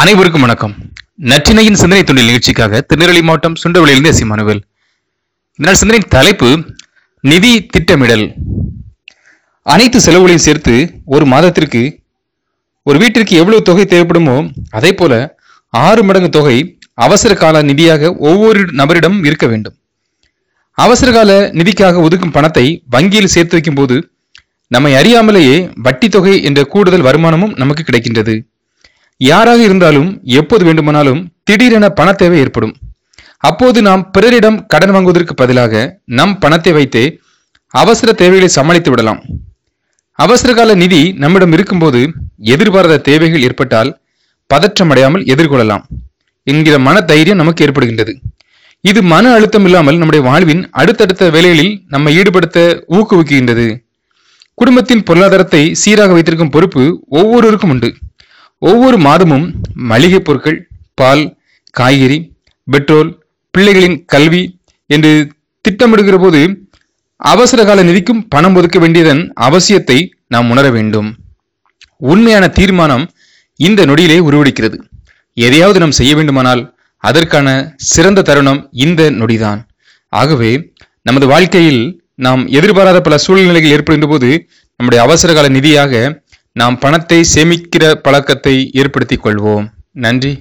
அனைவருக்கும் வணக்கம். நற்றினையின் சிந்தனை தொண்டில் நிகழ்ச்சிக்காக திருநெல்வேலி மாவட்டம் சுண்டவளியிலிருந்து எஸ் மனுவல். இதனால் சிந்தனையின் தலைப்பு நிதி திட்டமிடல். அனைத்து செலவுகளையும் சேர்த்து ஒரு மாதத்திற்கு ஒரு வீட்டிற்கு எவ்வளவு தொகை தேவைப்படுமோ அதே போல ஆறு மடங்கு தொகை அவசர கால நிதியாக ஒவ்வொரு நபரிடம் இருக்க வேண்டும். அவசர கால நிதிக்காக ஒதுக்கும் பணத்தை வங்கியில் சேர்த்து வைக்கும் போது நம்மை அறியாமலேயே வட்டி தொகை என்ற கூடுதல் வருமானமும் நமக்கு கிடைக்கின்றது. யாராக இருந்தாலும் எப்போது வேண்டுமானாலும் திடீரென பண தேவை ஏற்படும். அப்போது நாம் பிறரிடம் கடன் வாங்குவதற்கு பதிலாக நம் பணத்தை வைத்தே அவசர தேவைகளை சமாளித்து விடலாம். அவசரகால நிதி நம்மிடம் இருக்கும்போது எதிர்பாராத தேவைகள் ஏற்பட்டால் பதற்றமடையாமல் எதிர்கொள்ளலாம். என்கிற மன தைரியம் நமக்கு ஏற்படுகின்றது. இது மன அழுத்தம் இல்லாமல் நம்முடைய வாழ்வின் அடுத்தடுத்த வேலைகளில் நம்மை ஈடுபடுத்த ஊக்குவிக்கின்றது. குடும்பத்தின் பொருளாதாரத்தை சீராக வைத்திருக்கும் பொறுப்பு ஒவ்வொருவருக்கும் உண்டு. ஒவ்வொரு மாதமும் மளிகைப் பொருட்கள் பால் காய்கறி பெட்ரோல் பிள்ளைகளின் கல்வி என்று திட்டமிடுகிற போது அவசர கால நிதிக்கும் பணம் ஒதுக்க வேண்டியதன் அவசியத்தை நாம் உணர வேண்டும். உண்மையான தீர்மானம் இந்த நொடியிலே உருவெடுக்கிறது. எதையாவது நாம் செய்ய வேண்டுமானால் அதற்கான சிறந்த தருணம் இந்த நொடிதான். ஆகவே நமது வாழ்க்கையில் நாம் எதிர்பாராத பல சூழ்நிலைகள் ஏற்படுகின்ற போது நம்முடைய அவசர கால நிதியாக நாம் பணத்தை சேமிக்கிற பழக்கத்தை ஏற்படுத்திக் கொள்வோம். நன்றி.